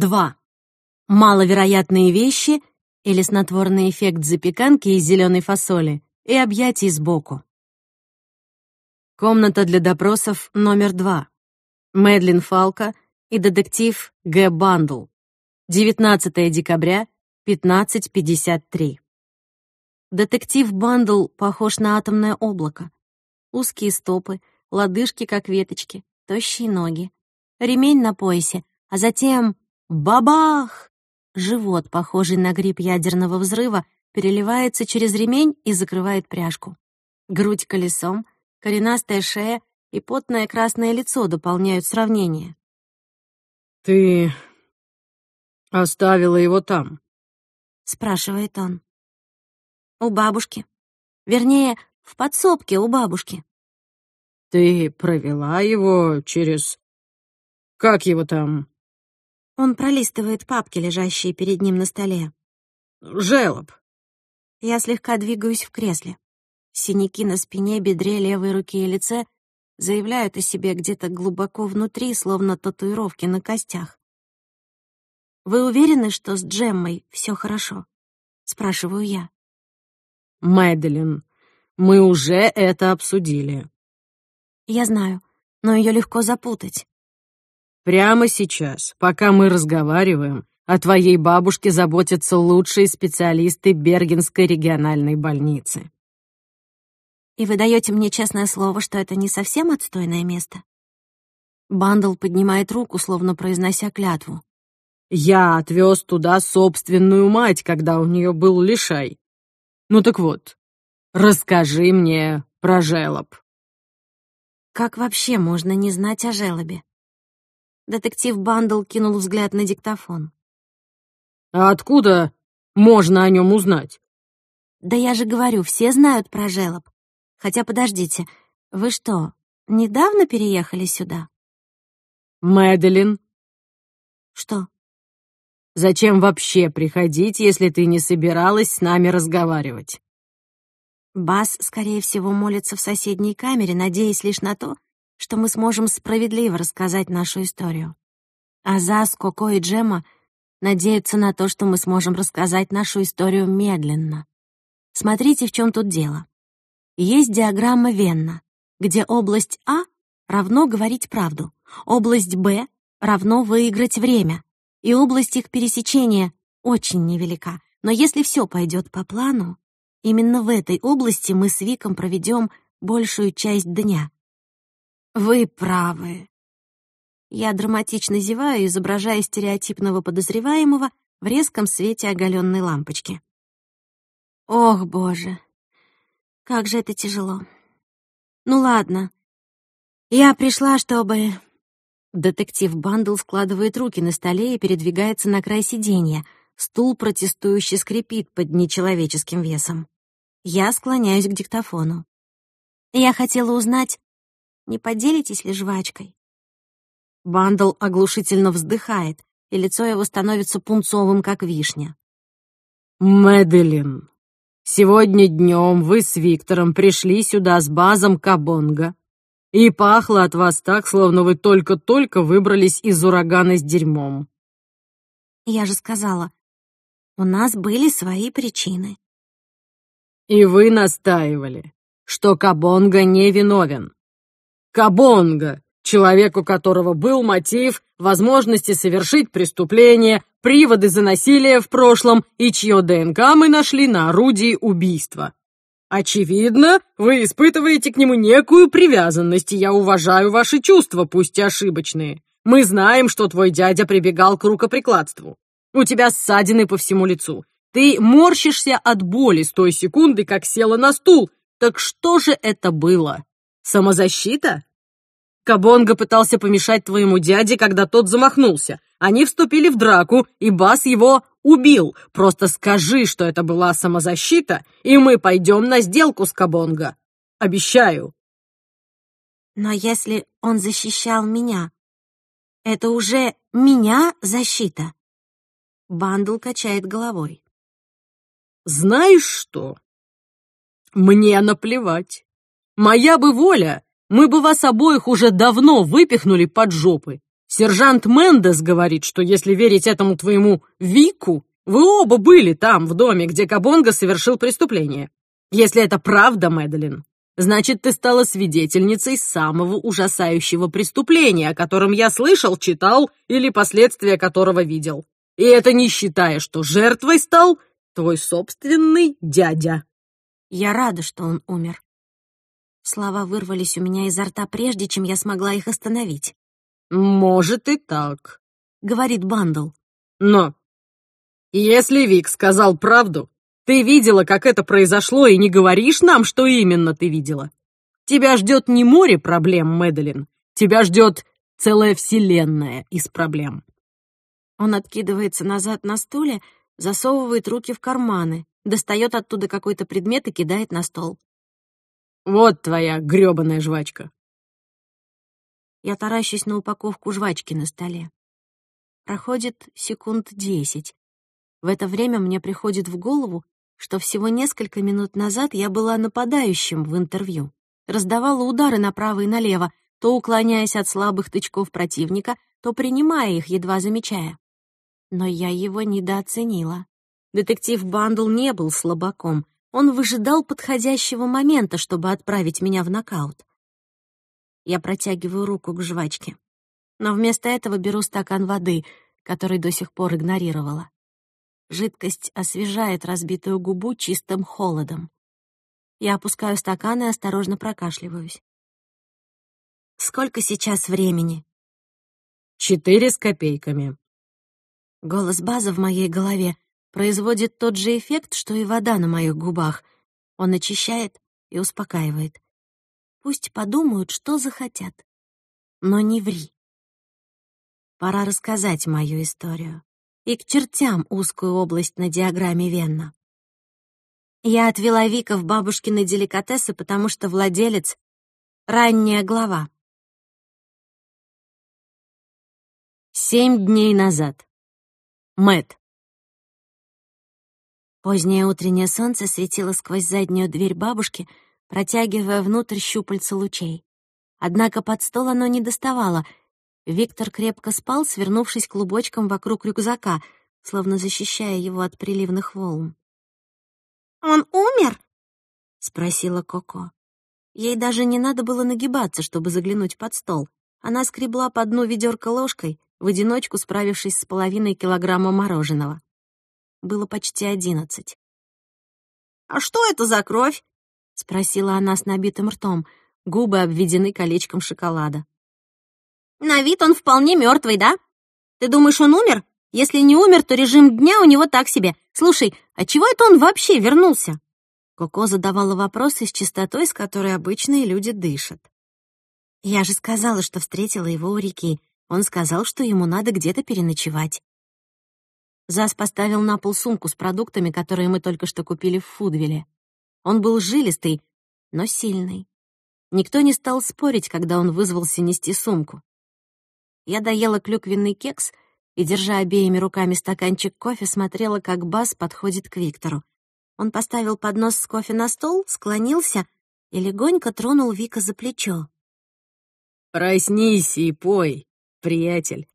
2. Маловероятные вещи или снотворный эффект запеканки из зеленой фасоли и объятий сбоку. Комната для допросов номер 2. Мэдлин Фалка и детектив Г. Бандл. 19 декабря, 15.53. Детектив Бандл похож на атомное облако. Узкие стопы, лодыжки, как веточки, тощие ноги, ремень на поясе, а затем бабах! Живот, похожий на гриб ядерного взрыва, переливается через ремень и закрывает пряжку. Грудь колесом, коренастая шея и потное красное лицо дополняют сравнение. «Ты оставила его там?» — спрашивает он. «У бабушки. Вернее, в подсобке у бабушки». «Ты провела его через... Как его там?» Он пролистывает папки, лежащие перед ним на столе. «Желоб». Я слегка двигаюсь в кресле. Синяки на спине, бедре, левой руке и лице заявляют о себе где-то глубоко внутри, словно татуировки на костях. «Вы уверены, что с Джеммой все хорошо?» — спрашиваю я. «Мэдалин, мы уже это обсудили». «Я знаю, но ее легко запутать». «Прямо сейчас, пока мы разговариваем, о твоей бабушке заботятся лучшие специалисты Бергенской региональной больницы. И вы даете мне честное слово, что это не совсем отстойное место? Бандл поднимает руку, словно произнося клятву. Я отвез туда собственную мать, когда у нее был лишай. Ну так вот, расскажи мне про желоб. Как вообще можно не знать о желобе? Детектив Бандл кинул взгляд на диктофон. А откуда можно о нем узнать? Да я же говорю, все знают про желоб. Хотя подождите, вы что, недавно переехали сюда? Мэдалин. Что? Зачем вообще приходить, если ты не собиралась с нами разговаривать? Бас, скорее всего, молится в соседней камере, надеясь лишь на то, что мы сможем справедливо рассказать нашу историю. А Зас, Коко и Джема надеются на то, что мы сможем рассказать нашу историю медленно. Смотрите, в чем тут дело. Есть диаграмма Венна, где область А равно говорить правду, область Б равно выиграть время, и область их пересечения очень невелика. Но если все пойдет по плану, именно в этой области мы с Виком проведем большую часть дня. Вы правы. Я драматично зеваю, изображая стереотипного подозреваемого в резком свете оголенной лампочки. Ох, боже, как же это тяжело. Ну ладно. Я пришла, чтобы... Детектив Бандл складывает руки на столе и передвигается на край сиденья. Стул протестующе скрипит под нечеловеческим весом. Я склоняюсь к диктофону. Я хотела узнать, не поделитесь ли жвачкой? Бандл оглушительно вздыхает, и лицо его становится пунцовым, как вишня. «Мэдалин, Сегодня днем вы с Виктором пришли сюда с базом Кабонга, и пахло от вас так, словно вы только-только выбрались из урагана с дерьмом. Я же сказала, у нас были свои причины. И вы настаивали, что Кабонга не виновен. Кабонга, человек, у которого был мотив, возможности совершить преступление, приводы за насилие в прошлом и чье ДНК мы нашли на орудии убийства. Очевидно, вы испытываете к нему некую привязанность, и я уважаю ваши чувства, пусть и ошибочные. Мы знаем, что твой дядя прибегал к рукоприкладству. У тебя ссадины по всему лицу. Ты морщишься от боли с той секунды, как села на стул. Так что же это было? Самозащита? Кабонга пытался помешать твоему дяде, когда тот замахнулся. Они вступили в драку, и Бас его убил. Просто скажи, что это была самозащита, и мы пойдем на сделку с Кабонга. Обещаю. Но если он защищал меня, это уже меня защита. Бандл качает головой. Знаешь что? Мне наплевать. Моя бы воля мы бы вас обоих уже давно выпихнули под жопы. Сержант Мендес говорит, что если верить этому твоему Вику, вы оба были там, в доме, где Кабонга совершил преступление. Если это правда, Мэдалин, значит, ты стала свидетельницей самого ужасающего преступления, о котором я слышал, читал или последствия которого видел. И это не считая, что жертвой стал твой собственный дядя. Я рада, что он умер. Слова вырвались у меня изо рта, прежде чем я смогла их остановить. «Может и так», — говорит Бандл. «Но если Вик сказал правду, ты видела, как это произошло, и не говоришь нам, что именно ты видела. Тебя ждет не море проблем, Мэдалин. Тебя ждет целая вселенная из проблем». Он откидывается назад на стуле, засовывает руки в карманы, достает оттуда какой-то предмет и кидает на стол. «Вот твоя грёбаная жвачка. Я таращусь на упаковку жвачки на столе. Проходит секунд десять. В это время мне приходит в голову, что всего несколько минут назад я была нападающим в интервью. Раздавала удары направо и налево, то уклоняясь от слабых тычков противника, то принимая их, едва замечая. Но я его недооценила. Детектив Бандл не был слабаком. Он выжидал подходящего момента, чтобы отправить меня в нокаут. Я протягиваю руку к жвачке. Но вместо этого беру стакан воды, который до сих пор игнорировала. Жидкость освежает разбитую губу чистым холодом. Я опускаю стакан и осторожно прокашливаюсь. «Сколько сейчас времени?» «Четыре с копейками». Голос База в моей голове производит тот же эффект, что и вода на моих губах. Он очищает и успокаивает. Пусть подумают, что захотят. Но не ври. Пора рассказать мою историю. И к чертям узкую область на диаграмме Венна. Я отвела Вика в бабушкины деликатесы, потому что владелец — ранняя глава. Семь дней назад. Мэт. Позднее утреннее солнце светило сквозь заднюю дверь бабушки — протягивая внутрь щупальца лучей. Однако под стол оно не доставало. Виктор крепко спал, свернувшись клубочком вокруг рюкзака, словно защищая его от приливных волн. «Он умер?» — спросила Коко. Ей даже не надо было нагибаться, чтобы заглянуть под стол. Она скребла по дну ведерко ложкой, в одиночку справившись с половиной килограмма мороженого. Было почти одиннадцать. «А что это за кровь?» — спросила она с набитым ртом. Губы обведены колечком шоколада. «На вид он вполне мертвый, да? Ты думаешь, он умер? Если не умер, то режим дня у него так себе. Слушай, а чего это он вообще вернулся?» Коко задавала вопросы с чистотой, с которой обычные люди дышат. «Я же сказала, что встретила его у реки. Он сказал, что ему надо где-то переночевать». Зас поставил на пол сумку с продуктами, которые мы только что купили в Фудвилле. Он был жилистый, но сильный. Никто не стал спорить, когда он вызвался нести сумку. Я доела клюквенный кекс и, держа обеими руками стаканчик кофе, смотрела, как Бас подходит к Виктору. Он поставил поднос с кофе на стол, склонился и легонько тронул Вика за плечо. «Проснись и пой, приятель».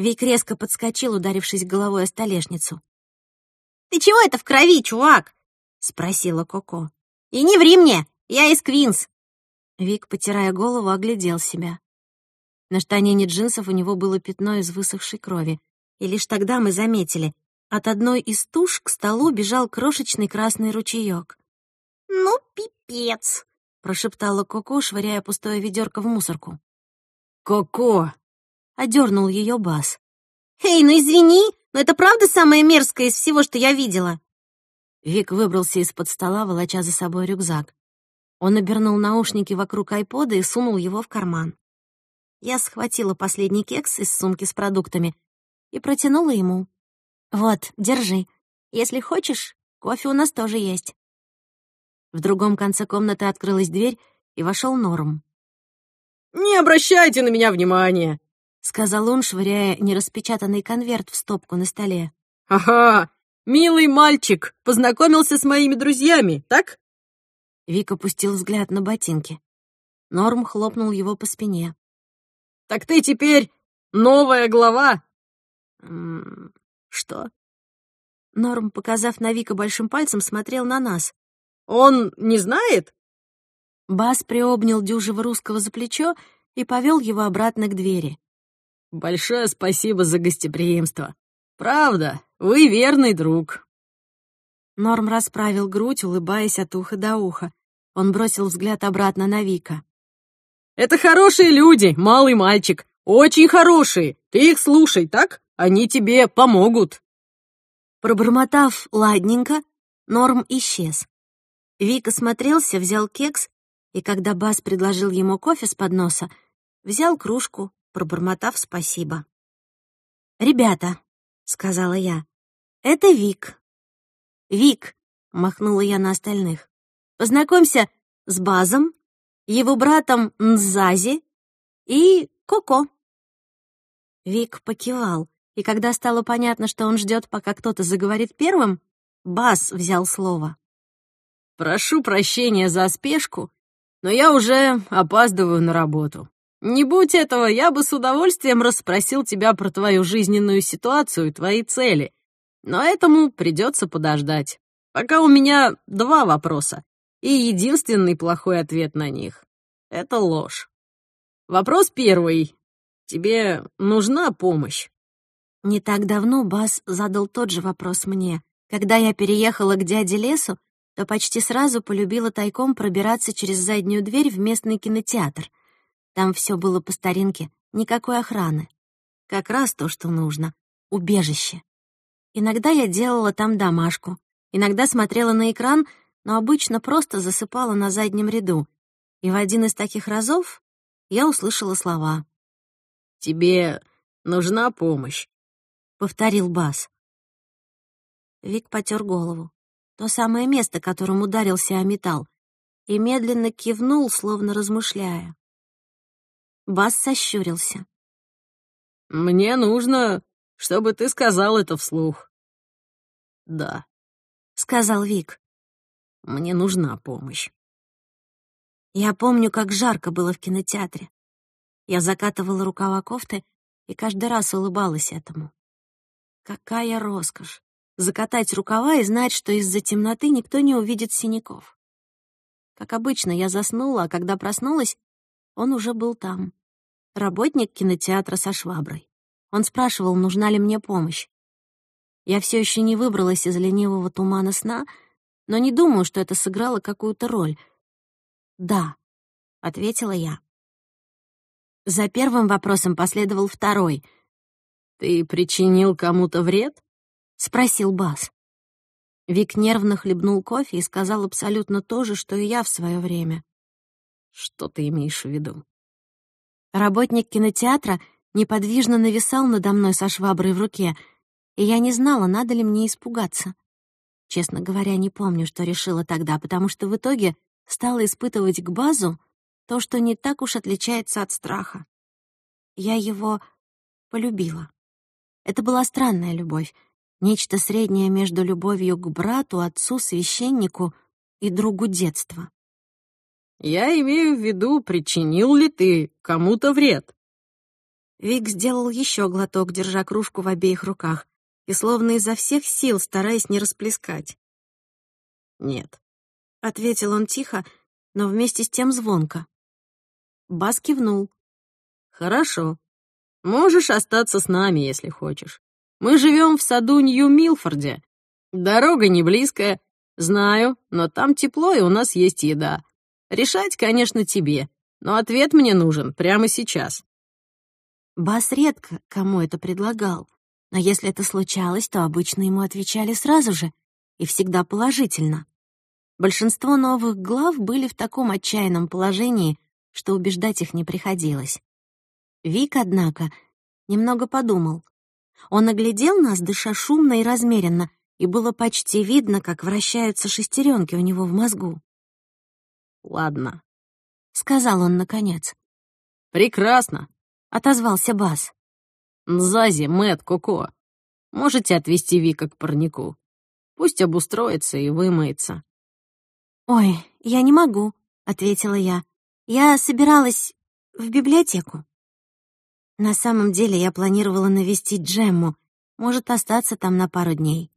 Вик резко подскочил, ударившись головой о столешницу. «Ты чего это в крови, чувак?» — спросила Коко. «И не ври мне, я из Квинс!» Вик, потирая голову, оглядел себя. На штанине джинсов у него было пятно из высохшей крови. И лишь тогда мы заметили, от одной из туш к столу бежал крошечный красный ручеёк. «Ну, пипец!» — прошептала Коко, швыряя пустое ведерко в мусорку. «Коко!» — одернул ее бас. «Эй, ну извини, но это правда самое мерзкое из всего, что я видела?» Вик выбрался из-под стола, волоча за собой рюкзак. Он обернул наушники вокруг айпода и сунул его в карман. Я схватила последний кекс из сумки с продуктами и протянула ему. «Вот, держи. Если хочешь, кофе у нас тоже есть». В другом конце комнаты открылась дверь, и вошел Норм. «Не обращайте на меня внимания», — сказал он, швыряя нераспечатанный конверт в стопку на столе. «Ага, «Милый мальчик познакомился с моими друзьями, так?» Вик опустил взгляд на ботинки. Норм хлопнул его по спине. «Так ты теперь Новая глава?» «М, «Что?» Норм, показав на Вика большим пальцем, смотрел на нас. «Он не знает?» Бас приобнял дюжего русского за плечо и повел его обратно к двери. «Большое спасибо за гостеприимство. Правда, вы верный друг». Норм расправил грудь, улыбаясь от уха до уха. Он бросил взгляд обратно на Вика. «Это хорошие люди, малый мальчик. Очень хорошие. Ты их слушай, так? Они тебе помогут». Пробормотав ладненько, Норм исчез. Вика смотрелся, взял кекс, и когда Бас предложил ему кофе с подноса, взял кружку, пробормотав спасибо. «Ребята», — сказала я, — «это Вик». «Вик», — махнула я на остальных, — «познакомься с Базом, его братом Нзази и Коко». Вик покивал, и когда стало понятно, что он ждет, пока кто-то заговорит первым, Бас взял слово. «Прошу прощения за спешку, но я уже опаздываю на работу. Не будь этого, я бы с удовольствием расспросил тебя про твою жизненную ситуацию и твои цели, но этому придется подождать. Пока у меня два вопроса, и единственный плохой ответ на них — это ложь. Вопрос первый. Тебе нужна помощь? Не так давно Бас задал тот же вопрос мне. Когда я переехала к дяде Лесу, то почти сразу полюбила тайком пробираться через заднюю дверь в местный кинотеатр. Там все было по старинке, никакой охраны. Как раз то, что нужно — убежище. Иногда я делала там домашку, иногда смотрела на экран, но обычно просто засыпала на заднем ряду. И в один из таких разов я услышала слова. «Тебе нужна помощь?» повторил Бас. Вик потер голову. То самое место, которым ударился о металл, и медленно кивнул, словно размышляя. Бас сощурился. «Мне нужно, чтобы ты сказал это вслух». «Да», — сказал Вик. «Мне нужна помощь». Я помню, как жарко было в кинотеатре. Я закатывала рукава кофты и каждый раз улыбалась этому. Какая роскошь! Закатать рукава и знать, что из-за темноты никто не увидит синяков. Как обычно, я заснула, а когда проснулась, он уже был там. Работник кинотеатра со шваброй. Он спрашивал, нужна ли мне помощь. Я все еще не выбралась из ленивого тумана сна, но не думаю, что это сыграло какую-то роль. «Да», — ответила я. За первым вопросом последовал второй — «Ты причинил кому-то вред?» — спросил Бас. Вик нервно хлебнул кофе и сказал абсолютно то же, что и я в свое время. «Что ты имеешь в виду?» Работник кинотеатра неподвижно нависал надо мной со шваброй в руке, и я не знала, надо ли мне испугаться. Честно говоря, не помню, что решила тогда, потому что в итоге стала испытывать к Базу то, что не так уж отличается от страха. Я его полюбила. Это была странная любовь, нечто среднее между любовью к брату, отцу, священнику и другу детства. «Я имею в виду, причинил ли ты кому-то вред?» Вик сделал еще глоток, держа кружку в обеих руках, и словно изо всех сил стараясь не расплескать. «Нет», — ответил он тихо, но вместе с тем звонко. Бас кивнул. «Хорошо. Можешь остаться с нами, если хочешь. Мы живем в саду Нью-Милфорде. Дорога не близкая, знаю, но там тепло, и у нас есть еда. Решать, конечно, тебе, но ответ мне нужен прямо сейчас». Бас редко кому это предлагал, но если это случалось, то обычно ему отвечали сразу же и всегда положительно. Большинство новых глав были в таком отчаянном положении, что убеждать их не приходилось. Вик, однако, немного подумал. Он оглядел нас, дыша шумно и размеренно, и было почти видно, как вращаются шестеренки у него в мозгу. «Ладно», — сказал он наконец. «Прекрасно», — отозвался Бас. «Нзази, Мэтт, Коко, можете отвезти Вика к парнику. Пусть обустроится и вымоется». «Ой, я не могу», — ответила я. «Я собиралась в библиотеку». На самом деле я планировала навестить Джемму, может, остаться там на пару дней.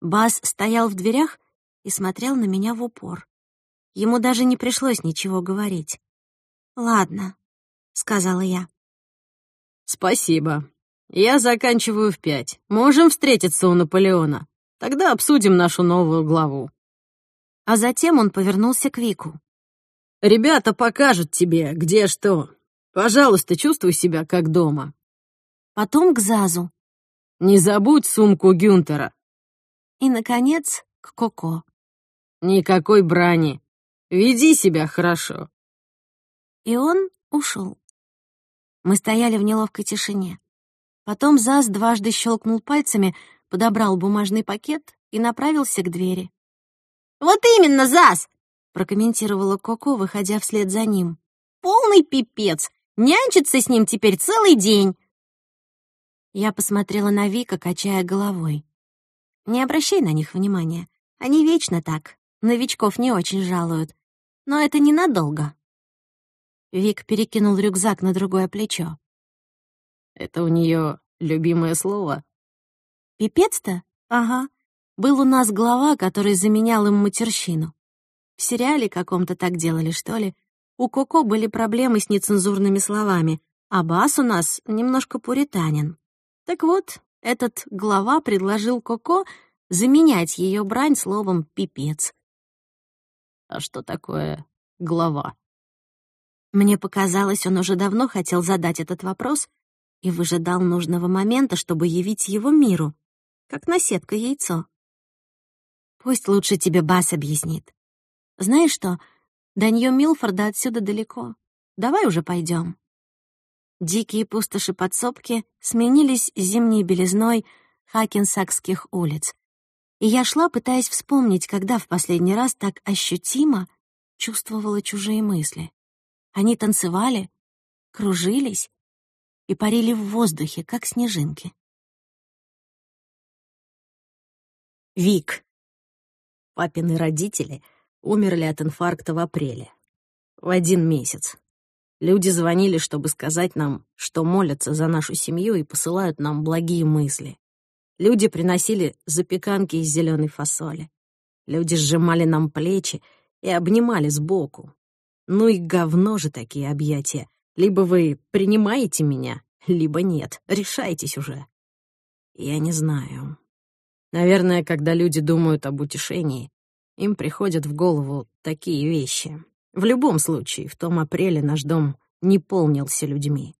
Бас стоял в дверях и смотрел на меня в упор. Ему даже не пришлось ничего говорить. «Ладно», — сказала я. «Спасибо. Я заканчиваю в пять. Можем встретиться у Наполеона. Тогда обсудим нашу новую главу». А затем он повернулся к Вику. «Ребята покажут тебе, где что. Пожалуйста, чувствуй себя как дома». Потом к Зазу. «Не забудь сумку Гюнтера». И, наконец, к Коко. «Никакой брани. Веди себя хорошо». И он ушел. Мы стояли в неловкой тишине. Потом Заз дважды щелкнул пальцами, подобрал бумажный пакет и направился к двери. «Вот именно, Заз!» — прокомментировала Коко, выходя вслед за ним. «Полный пипец! Нянчиться с ним теперь целый день!» Я посмотрела на Вика, качая головой. «Не обращай на них внимания. Они вечно так. Новичков не очень жалуют. Но это ненадолго». Вик перекинул рюкзак на другое плечо. «Это у нее любимое слово?» «Пипец-то? Ага. Был у нас глава, который заменял им матерщину. В сериале каком-то так делали, что ли. У Коко были проблемы с нецензурными словами, а Бас у нас немножко пуританин. Так вот, этот глава предложил Коко заменять ее брань словом «пипец». «А что такое глава?» Мне показалось, он уже давно хотел задать этот вопрос и выжидал нужного момента, чтобы явить его миру, как наседка яйцо. Пусть лучше тебе Бас объяснит. Знаешь что, до нее Милфорда отсюда далеко. Давай уже пойдем. Дикие пустоши подсобки сменились зимней белизной хакенсакских улиц. И я шла, пытаясь вспомнить, когда в последний раз так ощутимо чувствовала чужие мысли. Они танцевали, кружились и парили в воздухе, как снежинки. Вик. Папины родители умерли от инфаркта в апреле. В один месяц. Люди звонили, чтобы сказать нам, что молятся за нашу семью и посылают нам благие мысли. Люди приносили запеканки из зеленой фасоли. Люди сжимали нам плечи и обнимали сбоку, ну и говно же такие объятия. Либо вы принимаете меня, либо нет. Решайтесь уже. Я не знаю. Наверное, когда люди думают об утешении, им приходят в голову такие вещи. В любом случае, в том апреле наш дом не полнился людьми.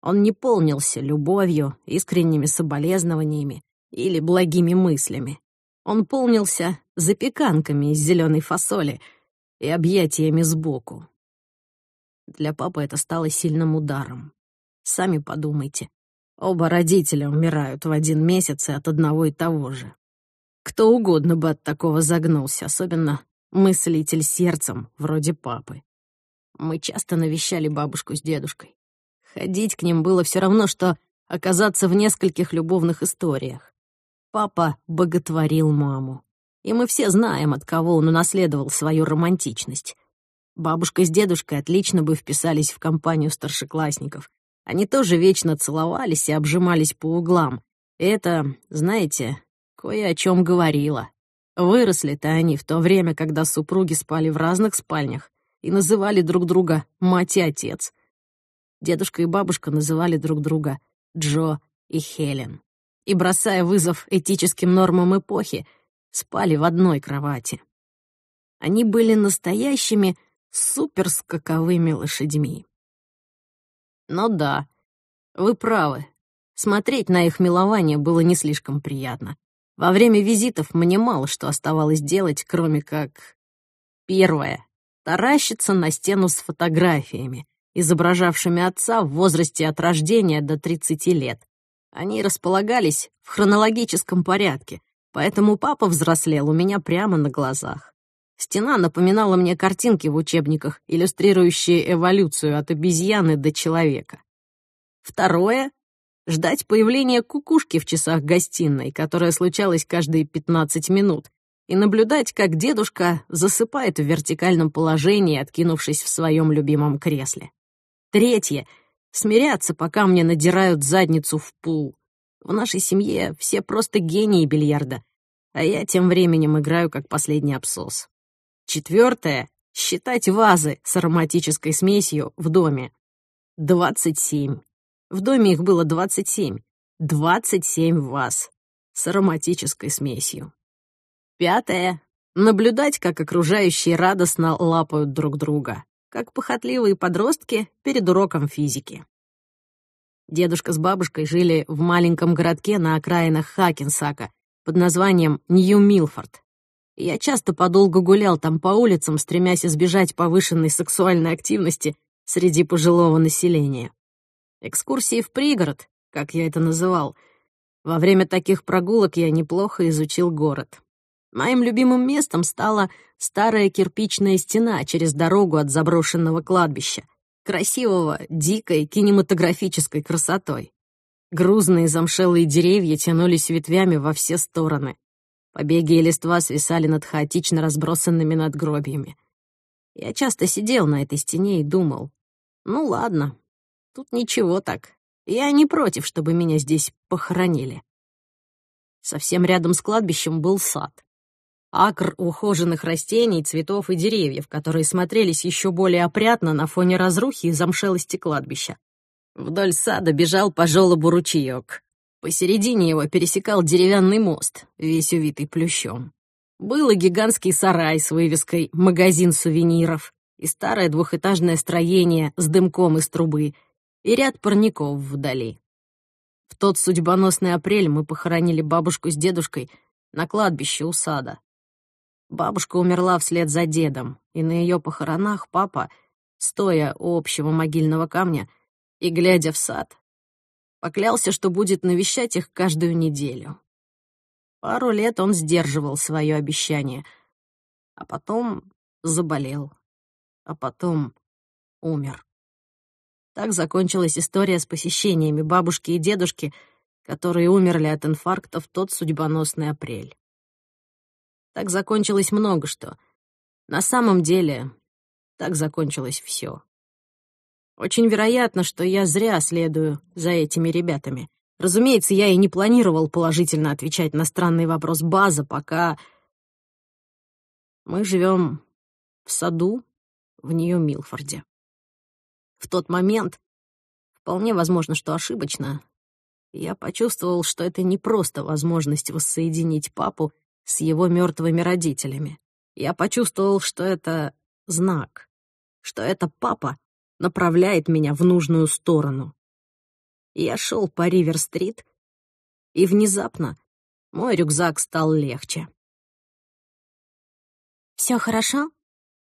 Он не полнился любовью, искренними соболезнованиями или благими мыслями. Он полнился запеканками из зеленой фасоли — и объятиями сбоку. Для папы это стало сильным ударом. Сами подумайте. Оба родителя умирают в один месяц и от одного и того же. Кто угодно бы от такого загнулся, особенно мыслитель сердцем, вроде папы. Мы часто навещали бабушку с дедушкой. Ходить к ним было все равно, что оказаться в нескольких любовных историях. Папа боготворил маму. И мы все знаем, от кого он унаследовал свою романтичность. Бабушка с дедушкой отлично бы вписались в компанию старшеклассников. Они тоже вечно целовались и обжимались по углам. Это, знаете, кое о чем говорило. Выросли-то они в то время, когда супруги спали в разных спальнях и называли друг друга «мать и отец». Дедушка и бабушка называли друг друга Джо и Хелен. И, бросая вызов этическим нормам эпохи, спали в одной кровати. Они были настоящими суперскаковыми лошадьми. Но да, вы правы. Смотреть на их милование было не слишком приятно. Во время визитов мне мало что оставалось делать, кроме как... Первое — таращиться на стену с фотографиями, изображавшими отца в возрасте от рождения до 30 лет. Они располагались в хронологическом порядке, Поэтому папа взрослел у меня прямо на глазах. Стена напоминала мне картинки в учебниках, иллюстрирующие эволюцию от обезьяны до человека. Второе — ждать появления кукушки в часах гостиной, которая случалась каждые 15 минут, и наблюдать, как дедушка засыпает в вертикальном положении, откинувшись в своем любимом кресле. Третье смиряться, пока мне надирают задницу в пул. В нашей семье все просто гении бильярда, а я тем временем играю как последний абсос. Четвертое — считать вазы с ароматической смесью в доме. Двадцать семь. В доме их было двадцать семь. Двадцать семь ваз с ароматической смесью. Пятое — наблюдать, как окружающие радостно лапают друг друга, как похотливые подростки перед уроком физики. Дедушка с бабушкой жили в маленьком городке на окраинах Хакенсака под названием Нью-Милфорд. Я часто подолгу гулял там по улицам, стремясь избежать повышенной сексуальной активности среди пожилого населения. Экскурсии в пригород, как я это называл. Во время таких прогулок я неплохо изучил город. Моим любимым местом стала старая кирпичная стена через дорогу от заброшенного кладбища, красивого, дикой, кинематографической красотой. Грузные замшелые деревья тянулись ветвями во все стороны. Побеги и листва свисали над хаотично разбросанными надгробьями. Я часто сидел на этой стене и думал, ну ладно, тут ничего так. Я не против, чтобы меня здесь похоронили. Совсем рядом с кладбищем был сад. Акр ухоженных растений, цветов и деревьев, которые смотрелись еще более опрятно на фоне разрухи и замшелости кладбища. Вдоль сада бежал по желобу ручеек. Посередине его пересекал деревянный мост, весь увитый плющом. Был и гигантский сарай с вывеской «Магазин сувениров», и старое двухэтажное строение с дымком из трубы, и ряд парников вдали. В тот судьбоносный апрель мы похоронили бабушку с дедушкой на кладбище у сада. Бабушка умерла вслед за дедом, и на ее похоронах папа, стоя у общего могильного камня и глядя в сад, поклялся, что будет навещать их каждую неделю. Пару лет он сдерживал свое обещание, а потом заболел, а потом умер. Так закончилась история с посещениями бабушки и дедушки, которые умерли от инфаркта в тот судьбоносный апрель. Так закончилось много что. На самом деле, так закончилось все. Очень вероятно, что я зря следую за этими ребятами. Разумеется, я и не планировал положительно отвечать на странный вопрос база, пока... Мы живем в саду в Нью-Милфорде. В тот момент, вполне возможно, что ошибочно, я почувствовал, что это не просто возможность воссоединить папу с его мертвыми родителями. Я почувствовал, что это знак, что это папа направляет меня в нужную сторону. Я шел по Ривер-стрит, и внезапно мой рюкзак стал легче. «Все хорошо?»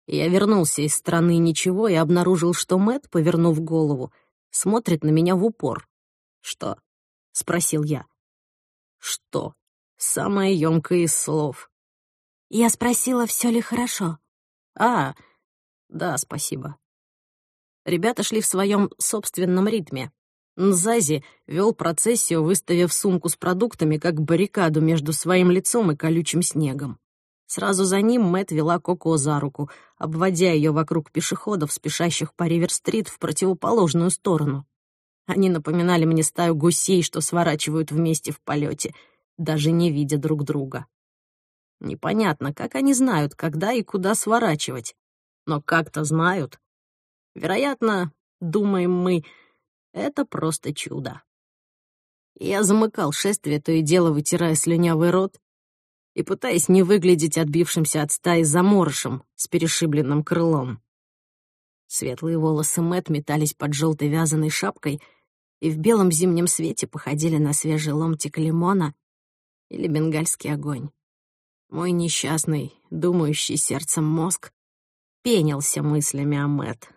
Я вернулся из страны ничего и обнаружил, что Мэт, повернув голову, смотрит на меня в упор. «Что?» — спросил я. «Что?» Самое ёмкое из слов. Я спросила, все ли хорошо. А, да, спасибо. Ребята шли в своем собственном ритме. Нзази вел процессию, выставив сумку с продуктами как баррикаду между своим лицом и колючим снегом. Сразу за ним Мэт вела Коко за руку, обводя ее вокруг пешеходов, спешащих по Ривер-стрит в противоположную сторону. Они напоминали мне стаю гусей, что сворачивают вместе в полете — даже не видя друг друга. Непонятно, как они знают, когда и куда сворачивать, но как-то знают. Вероятно, думаем мы, это просто чудо. Я замыкал шествие, то и дело вытирая слюнявый рот и пытаясь не выглядеть отбившимся от стаи заморышем с перешибленным крылом. Светлые волосы Мэт метались под желтой вязаной шапкой и в белом зимнем свете походили на свежий ломтик лимона, или бенгальский огонь. Мой несчастный, думающий сердцем мозг пенился мыслями о Мэт.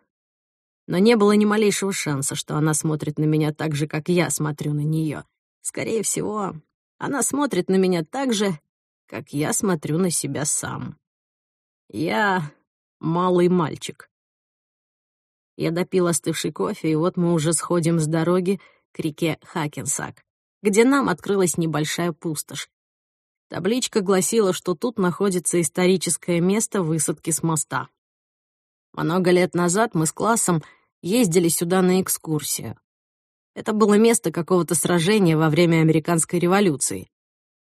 Но не было ни малейшего шанса, что она смотрит на меня так же, как я смотрю на нее. Скорее всего, она смотрит на меня так же, как я смотрю на себя сам. Я малый мальчик. Я допил остывший кофе, и вот мы уже сходим с дороги к реке Хакенсак где нам открылась небольшая пустошь. Табличка гласила, что тут находится историческое место высадки с моста. Много лет назад мы с классом ездили сюда на экскурсию. Это было место какого-то сражения во время Американской революции.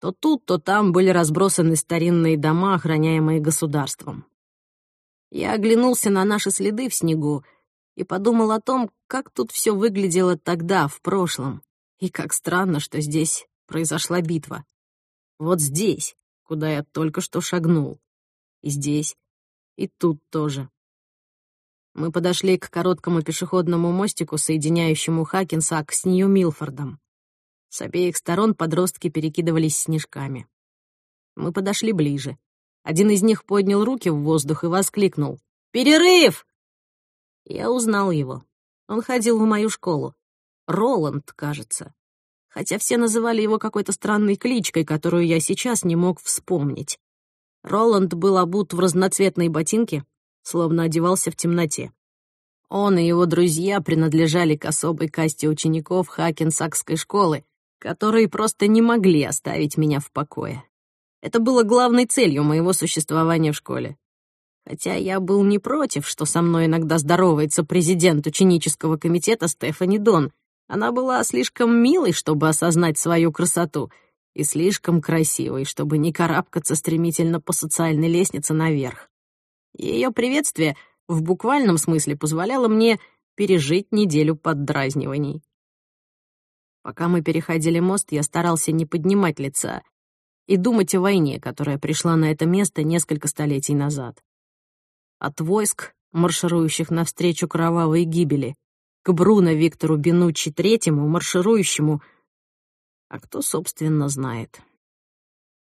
То тут, то там были разбросаны старинные дома, охраняемые государством. Я оглянулся на наши следы в снегу и подумал о том, как тут все выглядело тогда, в прошлом, и как странно, что здесь произошла битва. Вот здесь, куда я только что шагнул. И здесь, и тут тоже. Мы подошли к короткому пешеходному мостику, соединяющему Хакенсак с Нью-Милфордом. С обеих сторон подростки перекидывались снежками. Мы подошли ближе. Один из них поднял руки в воздух и воскликнул. «Перерыв!» Я узнал его. Он ходил в мою школу. Роланд, кажется. Хотя все называли его какой-то странной кличкой, которую я сейчас не мог вспомнить. Роланд был обут в разноцветные ботинки, словно одевался в темноте. Он и его друзья принадлежали к особой касте учеников Хакенсакской школы, которые просто не могли оставить меня в покое. Это было главной целью моего существования в школе. Хотя я был не против, что со мной иногда здоровается президент ученического комитета Стефани Дон. Она была слишком милой, чтобы осознать свою красоту, и слишком красивой, чтобы не карабкаться стремительно по социальной лестнице наверх. Ее приветствие в буквальном смысле позволяло мне пережить неделю поддразниваний. Пока мы переходили мост, я старался не поднимать лица и думать о войне, которая пришла на это место несколько столетий назад. От войск, марширующих навстречу кровавой гибели, к Бруно Виктору Бенуччи Третьему, марширующему... А кто, собственно, знает?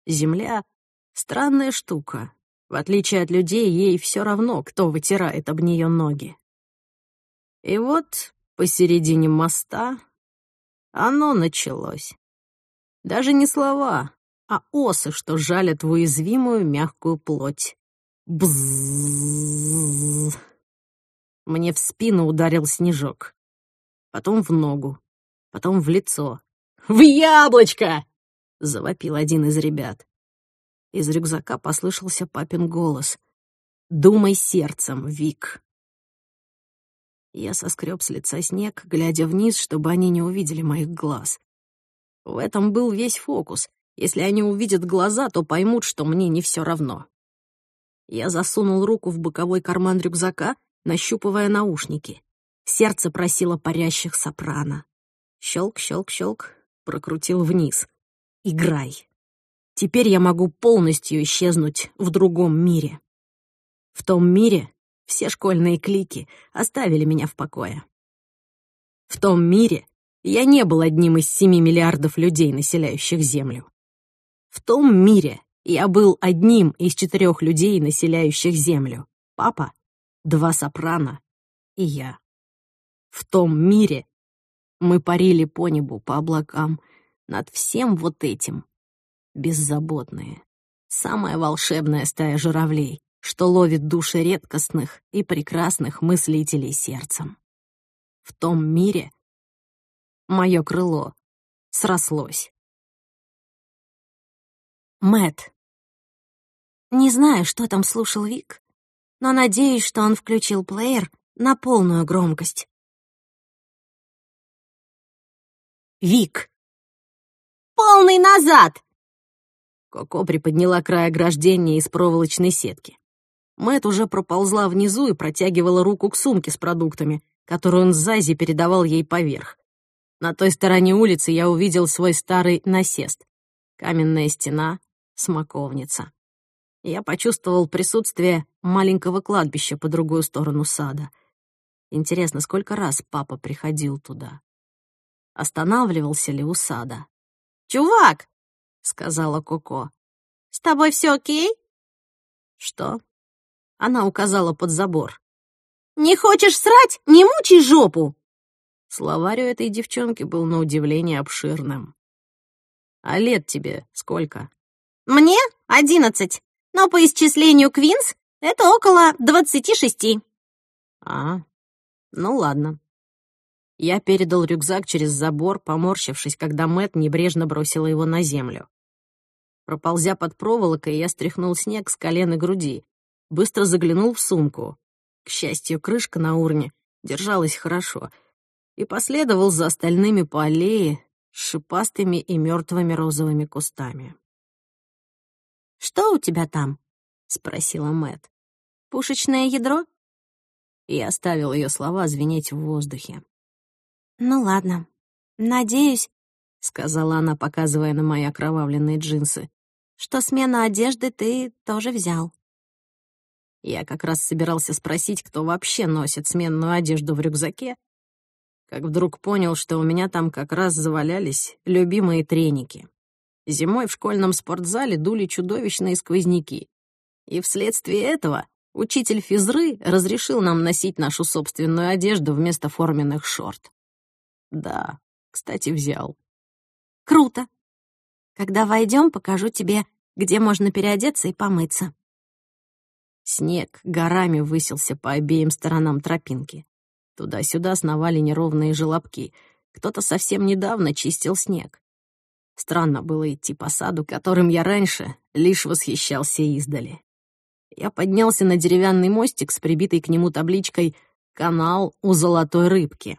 Земля — странная штука, в отличие от людей, ей все равно, кто вытирает об нее ноги. И вот посередине моста оно началось. Даже не слова, а осы, что жалят в уязвимую мягкую плоть. Бзззз. Мне в спину ударил снежок. Потом в ногу. Потом в лицо. «В яблочко!» — завопил один из ребят. Из рюкзака послышался папин голос. «Думай сердцем, Вик». Я соскреб с лица снег, глядя вниз, чтобы они не увидели моих глаз. В этом был весь фокус. Если они увидят глаза, то поймут, что мне не все равно. Я засунул руку в боковой карман рюкзака, нащупывая наушники. Сердце просило парящих сопрано. Щелк, щелк, щелк, прокрутил вниз. «Играй». Теперь я могу полностью исчезнуть в другом мире. В том мире все школьные клики оставили меня в покое. В том мире я не был одним из семи миллиардов людей, населяющих Землю. В том мире я был одним из четырех людей, населяющих Землю. Папа, два сопрано и я. В том мире мы парили по небу, по облакам, над всем вот этим, беззаботные. Самая волшебная стая журавлей, что ловит души редкостных и прекрасных мыслителей сердцем. В том мире мое крыло срослось. Мэт. Не знаю, что там слушал Вик, но надеюсь, что он включил плеер на полную громкость. Вик. «Полный назад!» Коко приподняла край ограждения из проволочной сетки. Мэт уже проползла внизу и протягивала руку к сумке с продуктами, которую он сзади передавал ей поверх. На той стороне улицы я увидел свой старый насест. Каменная стена, смоковница. Я почувствовал присутствие маленького кладбища по другую сторону сада. Интересно, сколько раз папа приходил туда? Останавливался ли у сада? «Чувак, — сказала Коко. «С тобой все окей?» «Что?» Она указала под забор. «Не хочешь срать? Не мучай жопу!» Словарь у этой девчонки был на удивление обширным. «А лет тебе сколько?» «Мне одиннадцать, но по исчислению Квинс это около двадцати шести». «А, ну ладно». Я передал рюкзак через забор, поморщившись, когда Мэт небрежно бросила его на землю. Проползя под проволокой, я стряхнул снег с колен и груди. Быстро заглянул в сумку. К счастью, крышка на урне держалась хорошо, и последовал за остальными по аллее с шипастыми и мертвыми розовыми кустами. «Что у тебя там?» — спросила Мэт. «Пушечное ядро?» И оставил ее слова звенеть в воздухе. «Ну ладно. Надеюсь, — сказала она, показывая на мои окровавленные джинсы, — что смену одежды ты тоже взял». Я как раз собирался спросить, кто вообще носит сменную одежду в рюкзаке, как вдруг понял, что у меня там как раз завалялись любимые треники. Зимой в школьном спортзале дули чудовищные сквозняки. И вследствие этого учитель физры разрешил нам носить нашу собственную одежду вместо форменных шорт. Да, кстати, взял. Круто. Когда войдем, покажу тебе, где можно переодеться и помыться. Снег горами высился по обеим сторонам тропинки. Туда-сюда сновали неровные желобки. Кто-то совсем недавно чистил снег. Странно было идти по саду, которым я раньше лишь восхищался издали. Я поднялся на деревянный мостик с прибитой к нему табличкой «Канал у золотой рыбки».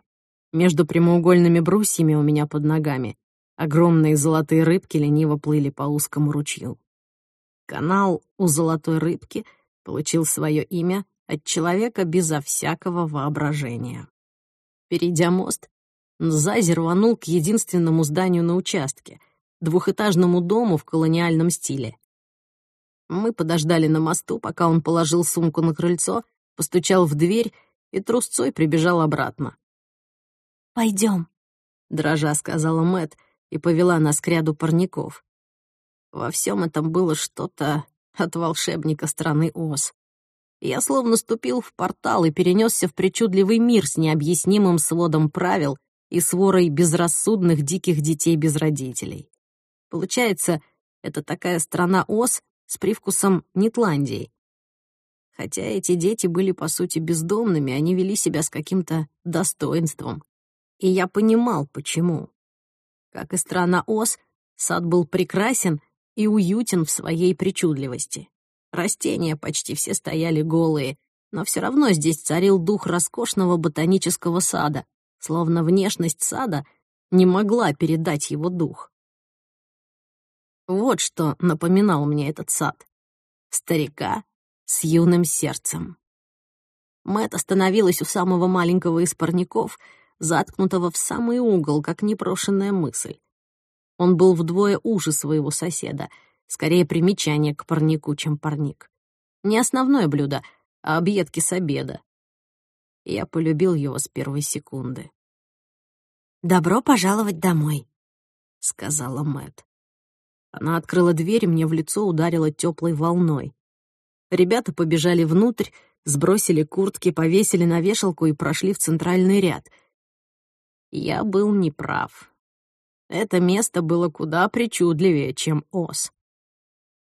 Между прямоугольными брусьями у меня под ногами огромные золотые рыбки лениво плыли по узкому ручью. Канал у золотой рыбки — получил свое имя от человека безо всякого воображения. Перейдя мост, Нзази рванул к единственному зданию на участке, двухэтажному дому в колониальном стиле. Мы подождали на мосту, пока он положил сумку на крыльцо, постучал в дверь и трусцой прибежал обратно. «Пойдем», — дрожа сказала Мэт и повела нас к ряду парников. Во всем этом было что-то от волшебника страны Оз. Я словно ступил в портал и перенесся в причудливый мир с необъяснимым сводом правил и сворой безрассудных диких детей без родителей. Получается, это такая страна Оз с привкусом Нетландии. Хотя эти дети были, по сути, бездомными, они вели себя с каким-то достоинством. И я понимал, почему. Как и страна Оз, сад был прекрасен и уютен в своей причудливости. Растения почти все стояли голые, но все равно здесь царил дух роскошного ботанического сада, словно внешность сада не могла передать его дух. Вот что напоминал мне этот сад. Старика с юным сердцем. Мэт остановилась у самого маленького из парников, заткнутого в самый угол, как непрошенная мысль. Он был вдвое уже своего соседа, скорее примечание к парнику, чем парник. Не основное блюдо, а объедки с обеда. Я полюбил его с первой секунды. «Добро пожаловать домой», — сказала Мэт. Она открыла дверь, мне в лицо ударила теплой волной. Ребята побежали внутрь, сбросили куртки, повесили на вешалку и прошли в центральный ряд. Я был неправ. Это место было куда причудливее, чем ос.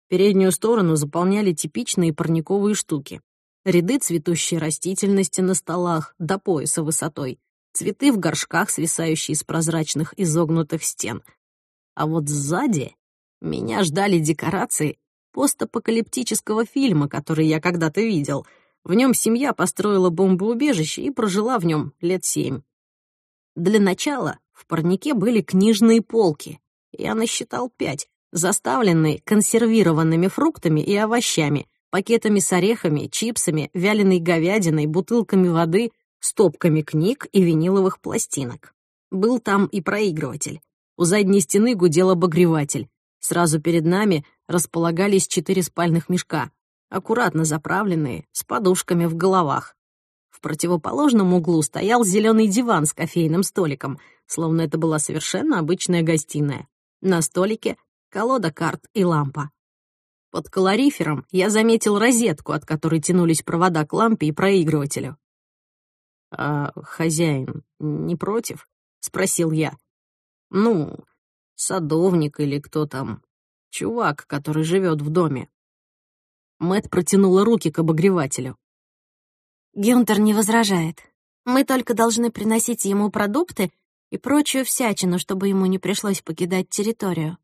Переднюю сторону заполняли типичные парниковые штуки. Ряды цветущей растительности на столах до пояса высотой, цветы в горшках, свисающие из прозрачных изогнутых стен. А вот сзади меня ждали декорации постапокалиптического фильма, который я когда-то видел. В нем семья построила бомбоубежище и прожила в нем лет семь. Для начала в парнике были книжные полки. Я насчитал пять, заставленные консервированными фруктами и овощами, пакетами с орехами, чипсами, вяленой говядиной, бутылками воды, стопками книг и виниловых пластинок. Был там и проигрыватель. У задней стены гудел обогреватель. Сразу перед нами располагались четыре спальных мешка, аккуратно заправленные, с подушками в головах. В противоположном углу стоял зеленый диван с кофейным столиком, словно это была совершенно обычная гостиная. На столике — колода карт и лампа. Под колорифером я заметил розетку, от которой тянулись провода к лампе и проигрывателю. «А хозяин не против?» — спросил я. «Ну, садовник или кто там, чувак, который живет в доме». Мэт протянула руки к обогревателю. Гюнтер не возражает. Мы только должны приносить ему продукты и прочую всячину, чтобы ему не пришлось покидать территорию.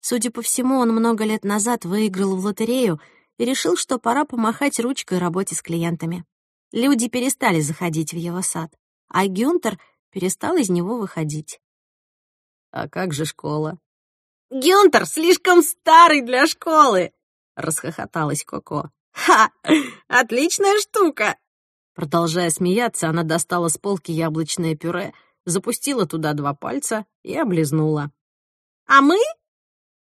Судя по всему, он много лет назад выиграл в лотерею и решил, что пора помахать ручкой работе с клиентами. Люди перестали заходить в его сад, а Гюнтер перестал из него выходить. «А как же школа?» «Гюнтер слишком старый для школы!» — расхохоталась Коко. «Ха! Отличная штука!» Продолжая смеяться, она достала с полки яблочное пюре, запустила туда два пальца и облизнула. «А мы?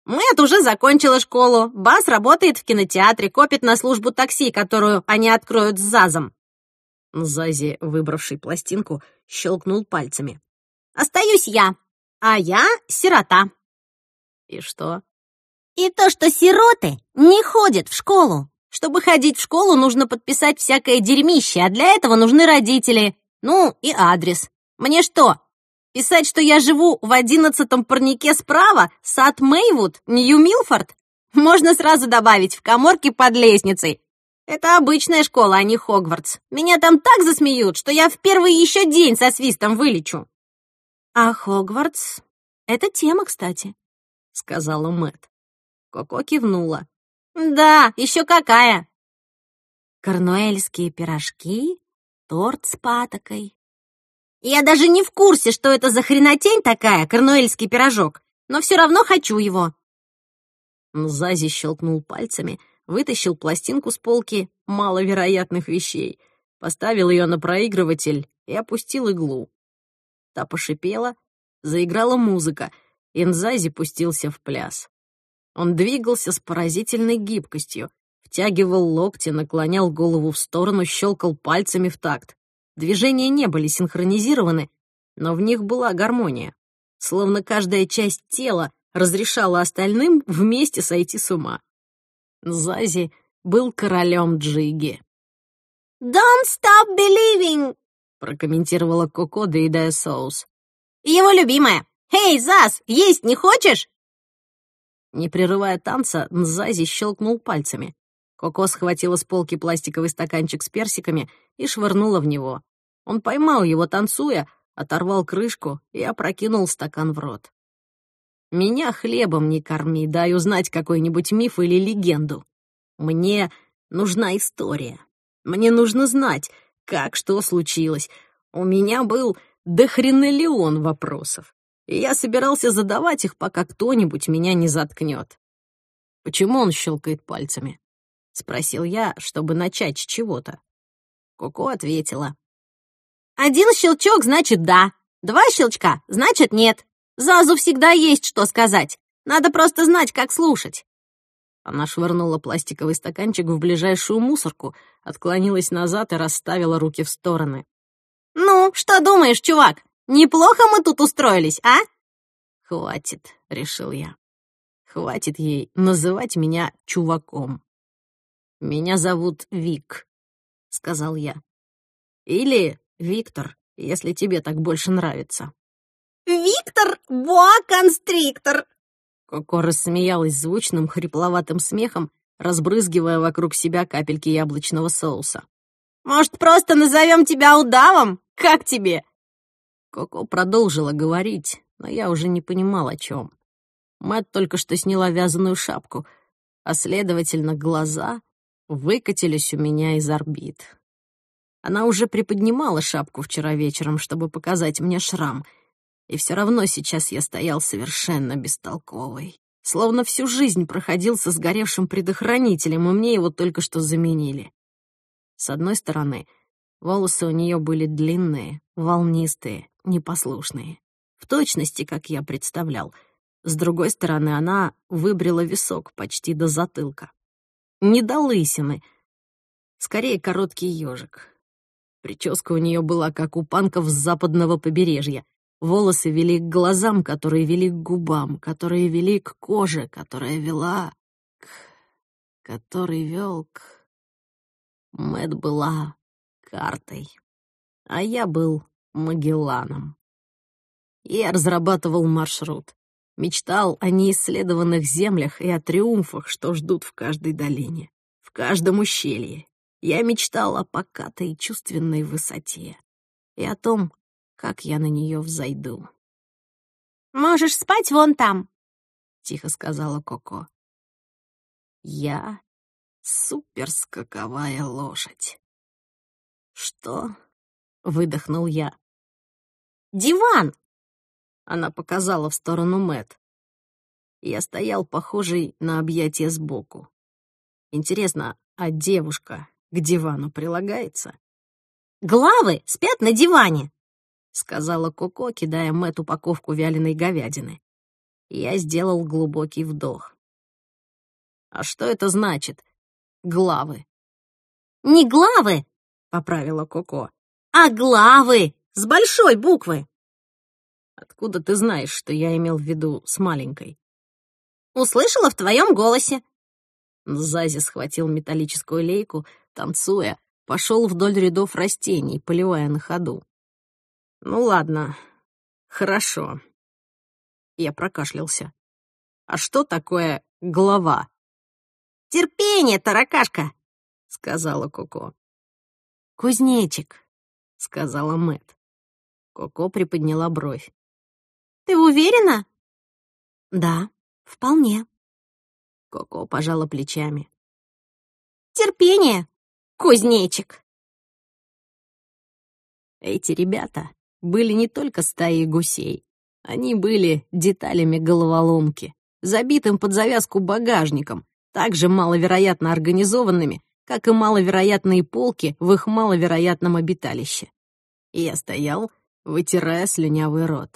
Мэтт уже закончила школу. Бас работает в кинотеатре, копит на службу такси, которую они откроют с Зазом». Зази, выбравший пластинку, щелкнул пальцами. «Остаюсь я, а я сирота». «И что?» «И то, что сироты не ходят в школу. Чтобы ходить в школу, нужно подписать всякое дерьмище, а для этого нужны родители. Ну, и адрес. Мне что, писать, что я живу в одиннадцатом парнике справа, сад Мейвуд, Нью-Милфорд? Можно сразу добавить в коморке под лестницей. Это обычная школа, а не Хогвартс. Меня там так засмеют, что я в первый еще день со свистом вылечу. А Хогвартс — это тема, кстати, — сказала Мэт. Коко кивнула. Да, еще какая. Корнуэльские пирожки, торт с патокой. Я даже не в курсе, что это за хренотень такая, корнуэльский пирожок, но все равно хочу его. Зази щелкнул пальцами, вытащил пластинку с полки маловероятных вещей, поставил ее на проигрыватель и опустил иглу. Та пошипела, заиграла музыка, и Нзази пустился в пляс. Он двигался с поразительной гибкостью, втягивал локти, наклонял голову в сторону, щелкал пальцами в такт. Движения не были синхронизированы, но в них была гармония. Словно каждая часть тела разрешала остальным вместе сойти с ума. Зази был королем джиги. «Don't stop believing!» — прокомментировала Коко, доедая соус. «Его любимая. Эй, Заз, есть не хочешь?» Не прерывая танца, Нзази щелкнул пальцами. Коко схватила с полки пластиковый стаканчик с персиками и швырнула в него. Он поймал его, танцуя, оторвал крышку и опрокинул стакан в рот. «Меня хлебом не корми, дай узнать какой-нибудь миф или легенду. Мне нужна история. Мне нужно знать, как что случилось. У меня был дохренелион вопросов и я собирался задавать их, пока кто-нибудь меня не заткнет. «Почему он щелкает пальцами?» — спросил я, чтобы начать с чего-то. Коко ответила. «Один щелчок значит «да», два щелчка значит «нет». Зазу всегда есть что сказать. Надо просто знать, как слушать». Она швырнула пластиковый стаканчик в ближайшую мусорку, отклонилась назад и расставила руки в стороны. «Ну, что думаешь, чувак? Неплохо мы тут устроились, а?» «Хватит», — решил я. «Хватит ей называть меня чуваком. Меня зовут Вик», — сказал я. «Или Виктор, если тебе так больше нравится». «Виктор Боа-констриктор!» Коко рассмеялась звучным хрипловатым смехом, разбрызгивая вокруг себя капельки яблочного соуса. «Может, просто назовем тебя удавом? Как тебе?» Коко продолжила говорить, но я уже не понимал, о чем. Мэтт только что сняла вязаную шапку, а, следовательно, глаза выкатились у меня из орбит. Она уже приподнимала шапку вчера вечером, чтобы показать мне шрам, и все равно сейчас я стоял совершенно бестолковый. Словно всю жизнь проходил со сгоревшим предохранителем, и мне его только что заменили. С одной стороны, волосы у нее были длинные, волнистые, непослушные. В точности, как я представлял. С другой стороны, она выбрила висок почти до затылка. Не до лысины. Скорее, короткий ежик. Прическа у нее была, как у панков с западного побережья. Волосы вели к глазам, которые вели к губам, которые вели к коже, которая вела к... который вел к... Мэт была картой, а я был Магелланом. Я разрабатывал маршрут, мечтал о неисследованных землях и о триумфах, что ждут в каждой долине, в каждом ущелье. Я мечтал о покатой чувственной высоте и о том, как я на нее взойду. «Можешь спать вон там», — тихо сказала Коко. «Я суперскаковая лошадь». «Что?» — выдохнул я. «Диван!» Она показала в сторону Мэт. Я стоял похожий на объятие сбоку. Интересно, а девушка к дивану прилагается? «Главы спят на диване!» — сказала Коко, кидая Мэт упаковку вяленой говядины. Я сделал глубокий вдох. «А что это значит? Главы?» «Не главы!» — поправила Коко. «А главы! С большой буквы!» «Откуда ты знаешь, что я имел в виду с маленькой?» «Услышала в твоем голосе». Зази схватил металлическую лейку, танцуя, пошел вдоль рядов растений, поливая на ходу. «Ну ладно, хорошо». Я прокашлялся. «А что такое голова?» «Терпение, таракашка!» — сказала Коко. «Кузнечик», — сказала Мэт. Коко приподняла бровь. «Ты уверена?» «Да, вполне». Коко пожала плечами. «Терпение, кузнечик». Эти ребята были не только стаей гусей. Они были деталями головоломки, забитым под завязку багажником, также маловероятно организованными, как и маловероятные полки в их маловероятном обиталище. И я стоял, вытирая слюнявый рот.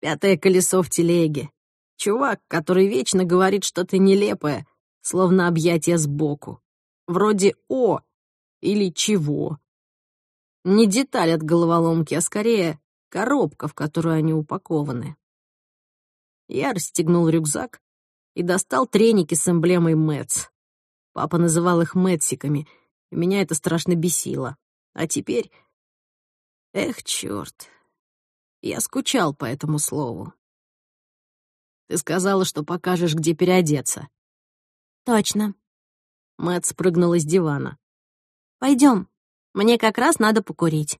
Пятое колесо в телеге. Чувак, который вечно говорит что-то нелепое, словно объятие сбоку. Вроде «о» или «чего». Не деталь от головоломки, а скорее коробка, в которую они упакованы. Я расстегнул рюкзак и достал треники с эмблемой Мэтс. Папа называл их Мэтсиками, и меня это страшно бесило. А теперь... Эх, чёрт. Я скучал по этому слову. Ты сказала, что покажешь, где переодеться. Точно. Мэтт спрыгнула с дивана. Пойдем. Мне как раз надо покурить.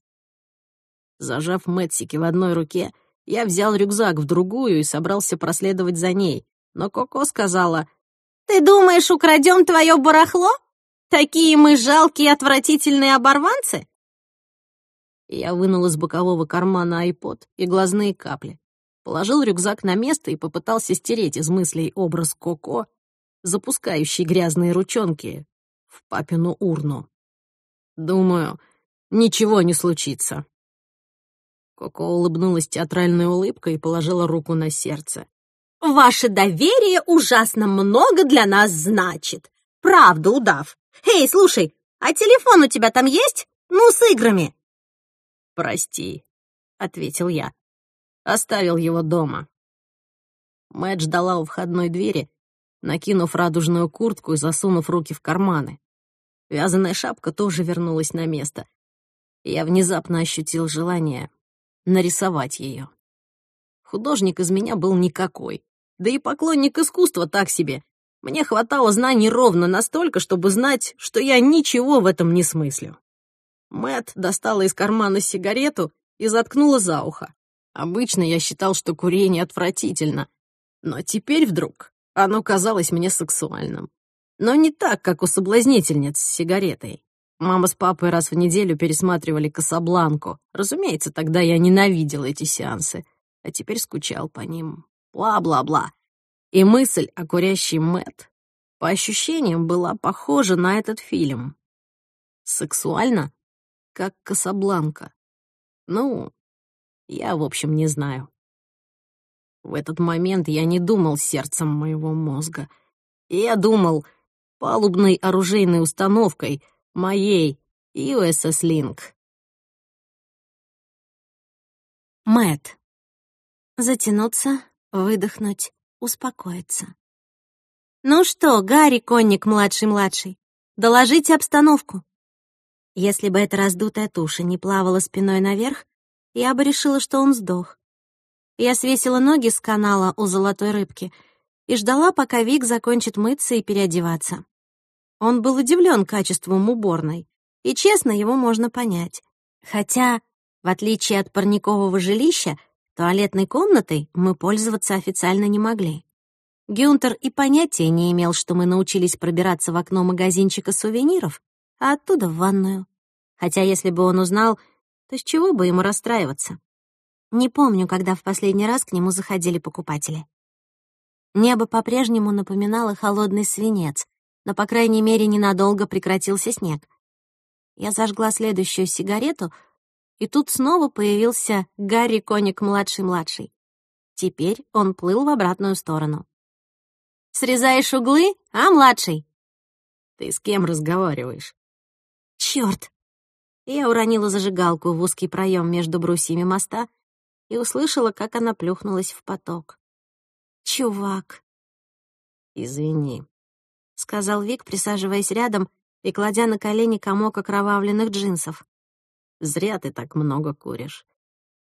Зажав Мэтсики в одной руке, я взял рюкзак в другую и собрался проследовать за ней. Но Коко сказала, «Ты думаешь, украдем твое барахло? Такие мы жалкие отвратительные оборванцы?» Я вынул из бокового кармана айпод и глазные капли, положил рюкзак на место и попытался стереть из мыслей образ Коко, запускающий грязные ручонки в папину урну. Думаю, ничего не случится. Коко улыбнулась театральной улыбкой и положила руку на сердце. Ваше доверие ужасно много для нас значит. Правда, удав. Эй, слушай, а телефон у тебя там есть? Ну, с играми. Прости, ответил я. Оставил его дома. Мэтт ждала у входной двери, накинув радужную куртку и засунув руки в карманы. Вязаная шапка тоже вернулась на место. Я внезапно ощутил желание нарисовать ее. Художник из меня был никакой. Да и поклонник искусства так себе. Мне хватало знаний ровно настолько, чтобы знать, что я ничего в этом не смыслю. Мэт достала из кармана сигарету и заткнула за ухо. Обычно я считал, что курение отвратительно, но теперь вдруг оно казалось мне сексуальным. Но не так, как у соблазнительниц с сигаретой. Мама с папой раз в неделю пересматривали «Касабланку». Разумеется, тогда я ненавидел эти сеансы, а теперь скучал по ним бла-бла-бла. И мысль о курящей Мэт по ощущениям была похожа на этот фильм. Сексуально, как Касабланка. Ну, я, в общем, не знаю. В этот момент я не думал сердцем моего мозга. Я думал палубной оружейной установкой моей USS Link. Мэт. Затянуться, выдохнуть, успокоиться. «Ну что, Гарри Конник младший-младший, доложите обстановку». Если бы эта раздутая туша не плавала спиной наверх, я бы решила, что он сдох. Я свесила ноги с канала у золотой рыбки и ждала, пока Вик закончит мыться и переодеваться. Он был удивлен качеством уборной, и, честно, его можно понять. Хотя, в отличие от парникового жилища, Туалетной комнатой мы пользоваться официально не могли. Гюнтер и понятия не имел, что мы научились пробираться в окно магазинчика сувениров, а оттуда в ванную. Хотя если бы он узнал, то с чего бы ему расстраиваться? Не помню, когда в последний раз к нему заходили покупатели. Небо по-прежнему напоминало холодный свинец, но, по крайней мере, ненадолго прекратился снег. Я зажгла следующую сигарету, и тут снова появился Гарри Коник младший-младший. Теперь он плыл в обратную сторону. «Срезаешь углы, а, младший?» «Ты с кем разговариваешь?» «Чёрт!» Я уронила зажигалку в узкий проем между брусьями моста и услышала, как она плюхнулась в поток. «Чувак!» «Извини», — сказал Вик, присаживаясь рядом и кладя на колени комок окровавленных джинсов. «Зря ты так много куришь.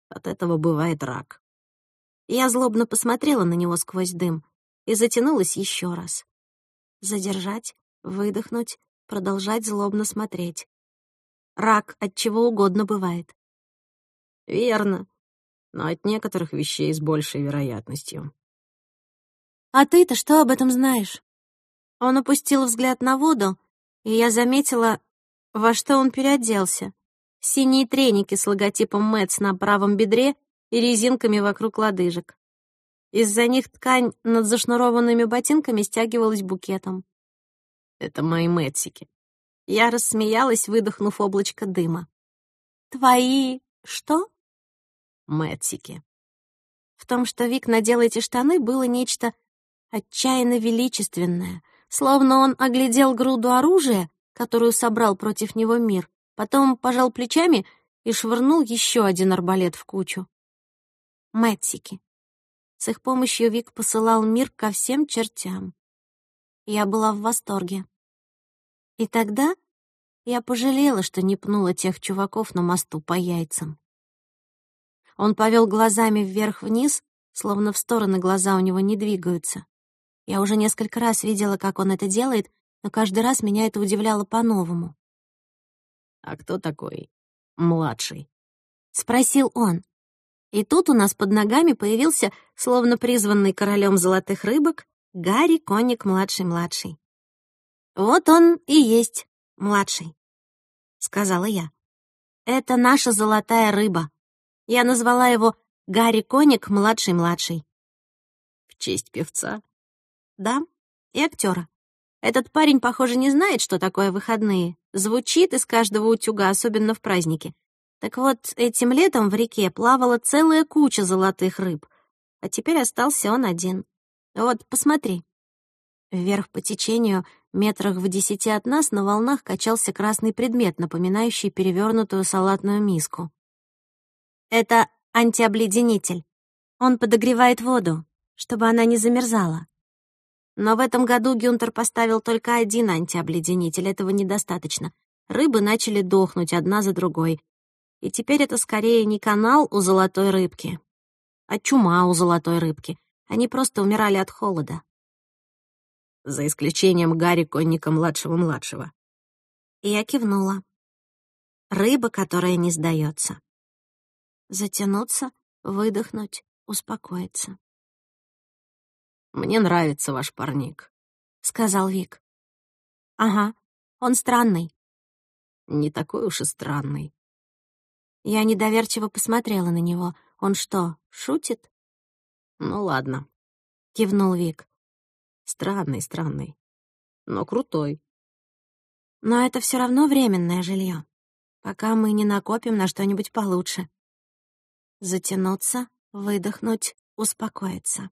От этого бывает рак». Я злобно посмотрела на него сквозь дым и затянулась еще раз. Задержать, выдохнуть, продолжать злобно смотреть. Рак от чего угодно бывает. Верно, но от некоторых вещей с большей вероятностью. А ты-то что об этом знаешь? Он опустил взгляд на воду, и я заметила, во что он переоделся. Синие треники с логотипом Мэтс на правом бедре и резинками вокруг лодыжек. Из-за них ткань над зашнурованными ботинками стягивалась букетом. Это мои Мэтсики. Я рассмеялась, выдохнув облачко дыма. «Твои... что?» Мэтсики. В том, что Вик надел эти штаны, было нечто отчаянно величественное, словно он оглядел груду оружия, которую собрал против него мир, потом пожал плечами и швырнул еще один арбалет в кучу. Мэтсики. С их помощью Вик посылал мир ко всем чертям. Я была в восторге. И тогда я пожалела, что не пнула тех чуваков на мосту по яйцам. Он повел глазами вверх-вниз, словно в стороны глаза у него не двигаются. Я уже несколько раз видела, как он это делает, но каждый раз меня это удивляло по-новому. «А кто такой младший?» — спросил он. И тут у нас под ногами появился, словно призванный королем золотых рыбок, Гарри Конник младший-младший. «Вот он и есть младший», — сказала я. «Это наша золотая рыба. Я назвала его Гарри Коник младший-младший». «В честь певца?» «Да, и актера. Этот парень, похоже, не знает, что такое выходные. Звучит из каждого утюга, особенно в празднике. Так вот, этим летом в реке плавала целая куча золотых рыб, а теперь остался он один. Вот, посмотри. Вверх по течению, метрах в десяти от нас, на волнах качался красный предмет, напоминающий перевернутую салатную миску. Это антиобледенитель. Он подогревает воду, чтобы она не замерзала. Но в этом году Гюнтер поставил только один антиобледенитель, этого недостаточно. Рыбы начали дохнуть одна за другой, и теперь это скорее не канал у золотой рыбки, а чума у золотой рыбки. Они просто умирали от холода. За исключением Гарри Конника младшего-младшего. Я кивнула. Рыба, которая не сдается. Затянуться, выдохнуть, успокоиться. «Мне нравится ваш парник», — сказал Вик. «Ага, он странный». «Не такой уж и странный», я недоверчиво посмотрела на него. Он что, шутит? «Ну ладно», — кивнул Вик. «Странный, странный, но крутой». «Но это все равно временное жилье, пока мы не накопим на что-нибудь получше. Затянуться, выдохнуть, успокоиться».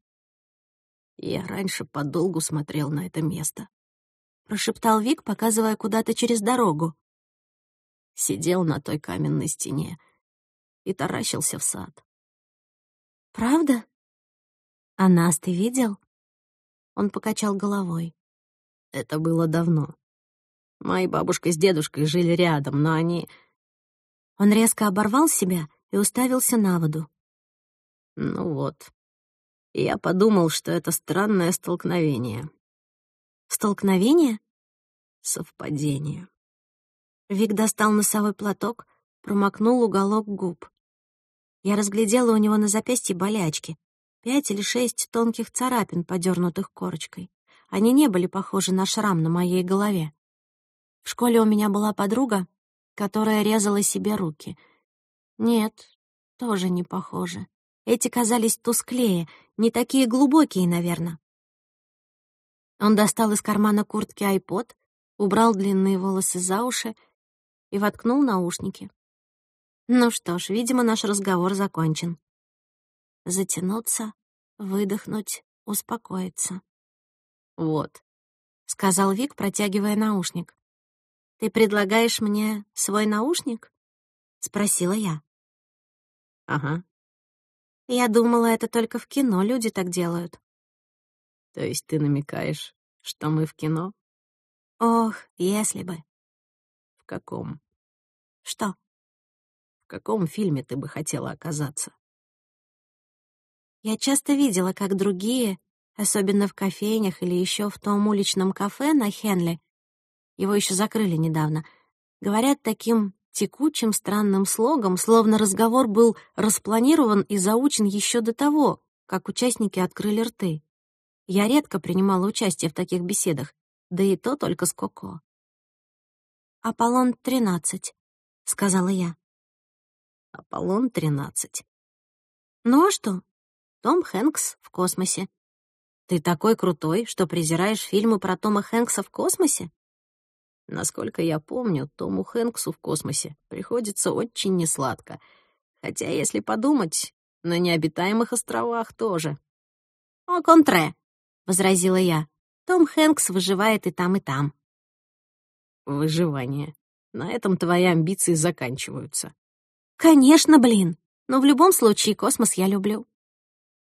«Я раньше подолгу смотрел на это место», — прошептал Вик, показывая куда-то через дорогу сидел на той каменной стене и таращился в сад. «Правда? А нас ты видел?» Он покачал головой. «Это было давно. Мои бабушка с дедушкой жили рядом, но они...» Он резко оборвал себя и уставился на воду. «Ну вот. Я подумал, что это странное столкновение». «Столкновение?» «Совпадение». Вик достал носовой платок, промокнул уголок губ. Я разглядела у него на запястье болячки. Пять или шесть тонких царапин, подернутых корочкой. Они не были похожи на шрам на моей голове. В школе у меня была подруга, которая резала себе руки. Нет, тоже не похоже. Эти казались тусклее, не такие глубокие, наверное. Он достал из кармана куртки айпод, убрал длинные волосы за уши и воткнул наушники. Ну что ж, видимо, наш разговор закончен. Затянуться, выдохнуть, успокоиться. «Вот», — сказал Вик, протягивая наушник. «Ты предлагаешь мне свой наушник?» — спросила я. «Ага». Я думала, это только в кино люди так делают. То есть ты намекаешь, что мы в кино? Ох, если бы. В каком? Что? В каком фильме ты бы хотела оказаться? Я часто видела, как другие, особенно в кофейнях или еще в том уличном кафе на Хенли, его еще закрыли недавно, говорят таким текучим странным слогом, словно разговор был распланирован и заучен еще до того, как участники открыли рты. Я редко принимала участие в таких беседах, да и то только с Коко. «Аполлон-13», — сказала я. «Аполлон-13». «Ну а что? Том Хэнкс в космосе. Ты такой крутой, что презираешь фильмы про Тома Хэнкса в космосе?» Насколько я помню, Тому Хэнксу в космосе приходится очень несладко. Хотя, если подумать, на необитаемых островах тоже. «О контре», возразила я. Том Хэнкс выживает и там, и там. Выживание. На этом твои амбиции заканчиваются. Конечно, блин. Но в любом случае космос я люблю.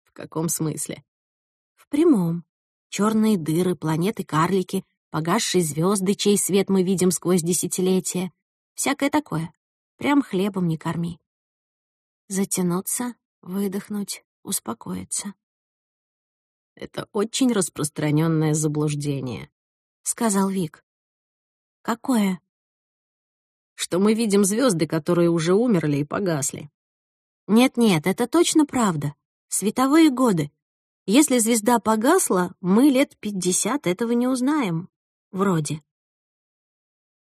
В каком смысле? В прямом. Черные дыры, планеты-карлики, погасшие звезды, чей свет мы видим сквозь десятилетия. Всякое такое. Прям хлебом не корми. Затянуться, выдохнуть, успокоиться. Это очень распространенное заблуждение», — сказал Вик. «Какое?» «Что мы видим звезды, которые уже умерли и погасли». «Нет-нет, это точно правда. Световые годы. Если звезда погасла, мы лет пятьдесят этого не узнаем. Вроде».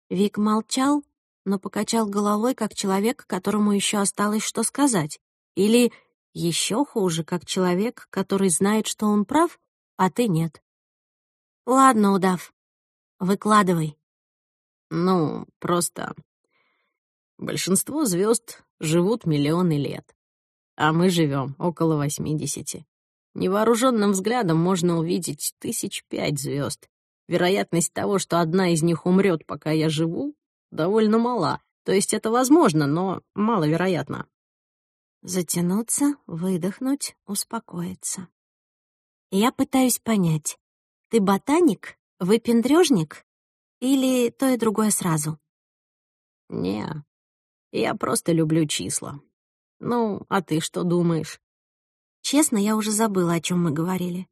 Вик молчал, но покачал головой, как человек, которому еще осталось что сказать. Или еще хуже, как человек, который знает, что он прав, а ты нет. Ладно, удав, выкладывай. Ну, просто большинство звезд живут миллионы лет, а мы живем около восьмидесяти. Невооруженным взглядом можно увидеть тысяч пять звезд. Вероятность того, что одна из них умрет, пока я живу, довольно мала. То есть это возможно, но маловероятно. Затянуться, выдохнуть, успокоиться. Я пытаюсь понять, ты ботаник, выпендрёжник или то и другое сразу? Не, я просто люблю числа. Ну, а ты что думаешь? Честно, я уже забыла, о чем мы говорили.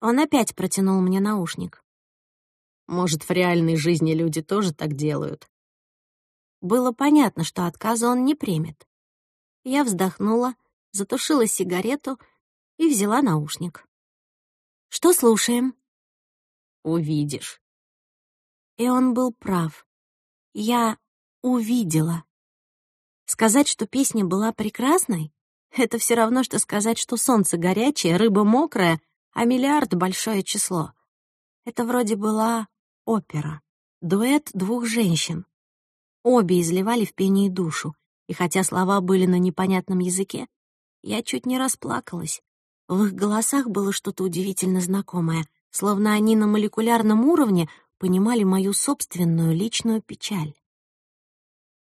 Он опять протянул мне наушник. Может, в реальной жизни люди тоже так делают? Было понятно, что отказа он не примет. Я вздохнула, затушила сигарету и взяла наушник. «Что слушаем?» «Увидишь». И он был прав. Я увидела. Сказать, что песня была прекрасной, это все равно, что сказать, что солнце горячее, рыба мокрая, а миллиард — большое число. Это вроде была опера, дуэт двух женщин. Обе изливали в пении душу, и хотя слова были на непонятном языке, я чуть не расплакалась. В их голосах было что-то удивительно знакомое, словно они на молекулярном уровне понимали мою собственную личную печаль.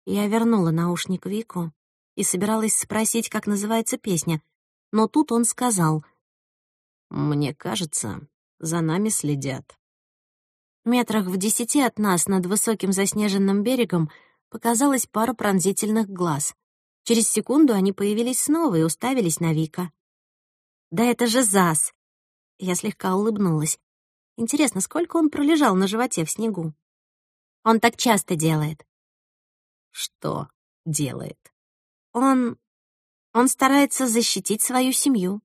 Я вернула наушник Вику и собиралась спросить, как называется песня, но тут он сказал, «Мне кажется, за нами следят». Метрах в десяти от нас над высоким заснеженным берегом показалась пара пронзительных глаз. Через секунду они появились снова и уставились на Вика. «Да это же Зас!» Я слегка улыбнулась. Интересно, сколько он пролежал на животе в снегу? Он так часто делает. Что делает? Он... он старается защитить свою семью.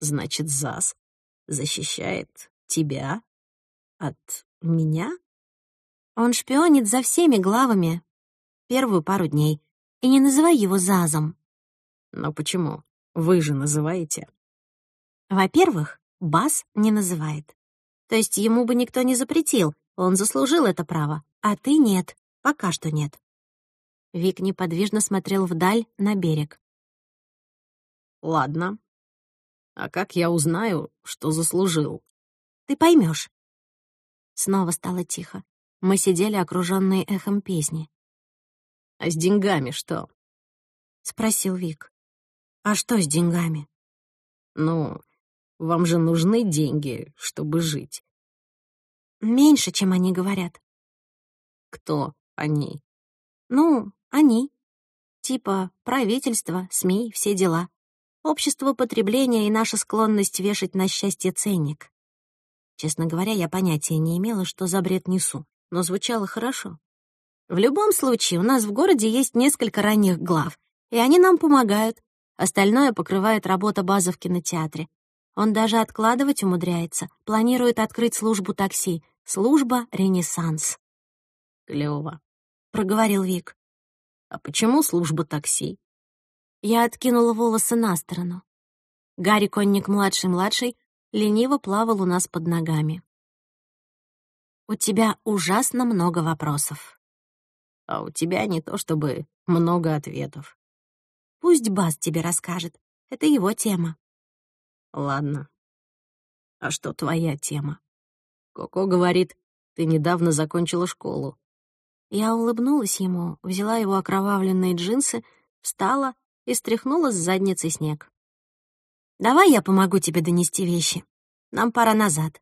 Значит, Зас защищает тебя от меня? Он шпионит за всеми главами первую пару дней. И не называй его Зазом. Но почему? Вы же называете. Во-первых, Бас не называет. То есть ему бы никто не запретил, он заслужил это право, а ты нет, пока что нет. Вик неподвижно смотрел вдаль, на берег. Ладно. А как я узнаю, что заслужил? Ты поймешь. Снова стало тихо. Мы сидели, окруженные эхом песни. «А с деньгами что?» — спросил Вик. «А что с деньгами?» «Ну, вам же нужны деньги, чтобы жить». «Меньше, чем они говорят». «Кто они?» «Ну, они. Типа правительство, СМИ, все дела. Общество потребления и наша склонность вешать на счастье ценник. Честно говоря, я понятия не имела, что за бред несу, но звучало хорошо. В любом случае, у нас в городе есть несколько ранних глав, и они нам помогают. Остальное покрывает работа базы в кинотеатре. Он даже откладывать умудряется, планирует открыть службу такси. Служба «Ренессанс». «Клёво», — проговорил Вик. «А почему служба такси?» Я откинула волосы на сторону. Гарри Конник младший-младший лениво плавал у нас под ногами. «У тебя ужасно много вопросов», а у тебя не то чтобы много ответов. Пусть Бас тебе расскажет. Это его тема. Ладно. А что твоя тема? Коко говорит, ты недавно закончила школу. Я улыбнулась ему, взяла его окровавленные джинсы, встала и стряхнула с задницы снег. «Давай я помогу тебе донести вещи. Нам пора назад».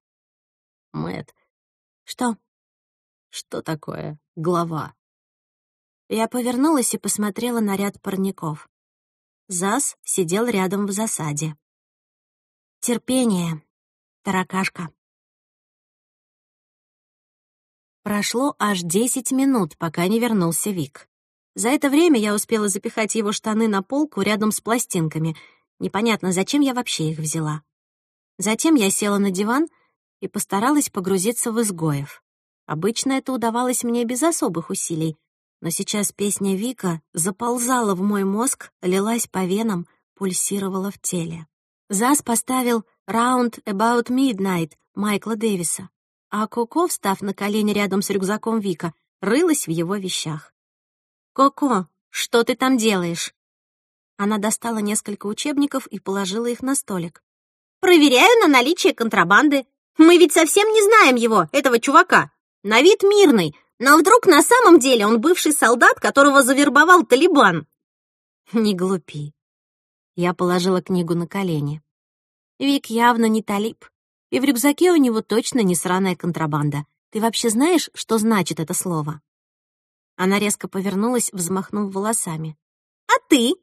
Мэт. «Что?» «Что такое глава?» Я повернулась и посмотрела на ряд парников. Зас сидел рядом в засаде. Терпение, таракашка. Прошло аж десять минут, пока не вернулся Вик. За это время я успела запихать его штаны на полку рядом с пластинками. Непонятно, зачем я вообще их взяла. Затем я села на диван и постаралась погрузиться в изгоев. Обычно это удавалось мне без особых усилий, но сейчас песня Вика заползала в мой мозг, лилась по венам, пульсировала в теле. Зас поставил «Round About Midnight» Майкла Дэвиса, а Коко, встав на колени рядом с рюкзаком Вика, рылась в его вещах. «Коко, что ты там делаешь?» Она достала несколько учебников и положила их на столик. «Проверяю на наличие контрабанды. Мы ведь совсем не знаем его, этого чувака. На вид мирный, но вдруг на самом деле он бывший солдат, которого завербовал Талибан? Не глупи. Я положила книгу на колени. Вик явно не талиб. И в рюкзаке у него точно не сраная контрабанда. Ты вообще знаешь, что значит это слово? Она резко повернулась, взмахнув волосами. «А ты?»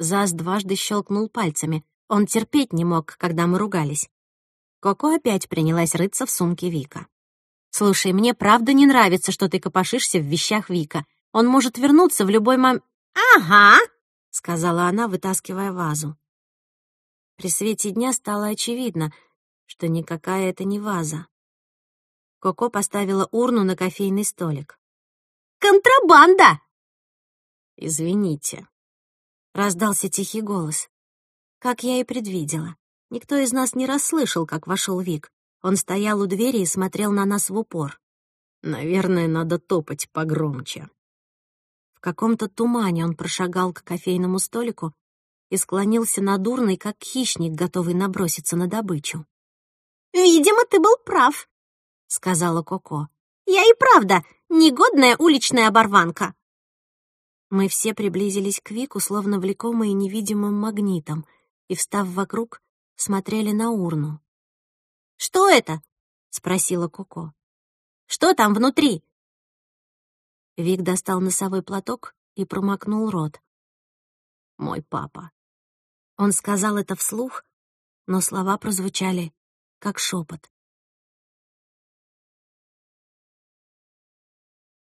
Зас дважды щелкнул пальцами. Он терпеть не мог, когда мы ругались. Коко опять принялась рыться в сумке Вика. «Слушай, мне правда не нравится, что ты копошишься в вещах Вика. Он может вернуться в любой момент...» «Ага», — сказала она, вытаскивая вазу. При свете дня стало очевидно, что никакая это не ваза. Коко поставила урну на кофейный столик. «Контрабанда!» «Извините», — раздался тихий голос. Как я и предвидела. Никто из нас не расслышал, как вошел Вик. Он стоял у двери и смотрел на нас в упор. Наверное, надо топать погромче. В каком-то тумане он прошагал к кофейному столику и склонился над урной, как хищник, готовый наброситься на добычу. «Видимо, ты был прав», — сказала Коко. «Я и правда негодная уличная оборванка». Мы все приблизились к Вику, словно влекомые невидимым магнитом, и, встав вокруг, смотрели на урну. «Что это?» — спросила Коко. «Что там внутри?» Вик достал носовой платок и промокнул рот. «Мой папа». Он сказал это вслух, но слова прозвучали как шепот.